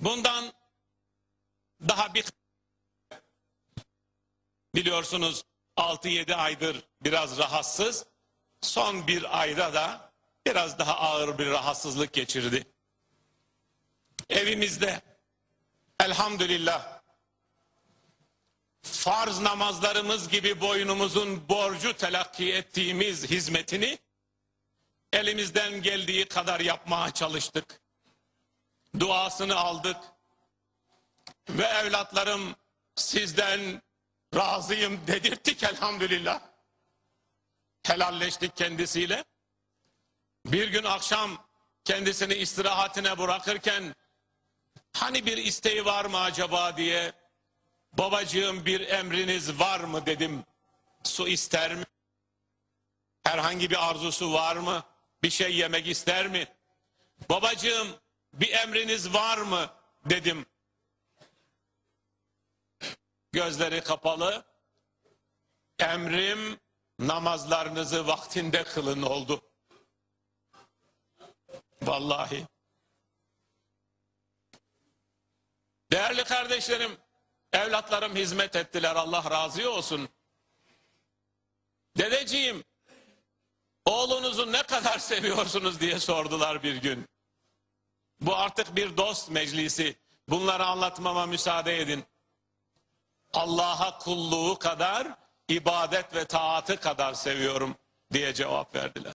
Bundan daha bir biliyorsunuz 6-7 aydır biraz rahatsız. Son bir ayda da biraz daha ağır bir rahatsızlık geçirdi. Evimizde elhamdülillah farz namazlarımız gibi boynumuzun borcu telakki ettiğimiz hizmetini elimizden geldiği kadar yapmaya çalıştık. Duasını aldık. Ve evlatlarım sizden razıyım dedirttik elhamdülillah. Helalleştik kendisiyle. Bir gün akşam kendisini istirahatine bırakırken hani bir isteği var mı acaba diye babacığım bir emriniz var mı dedim. Su ister mi? Herhangi bir arzusu var mı? Bir şey yemek ister mi? Babacığım bir emriniz var mı dedim. Gözleri kapalı. Emrim namazlarınızı vaktinde kılın oldu. Vallahi. Değerli kardeşlerim, evlatlarım hizmet ettiler. Allah razı olsun. Dedeciğim, oğlunuzu ne kadar seviyorsunuz diye sordular bir gün. Bu artık bir dost meclisi. Bunları anlatmama müsaade edin. Allah'a kulluğu kadar, ibadet ve taatı kadar seviyorum diye cevap verdiler.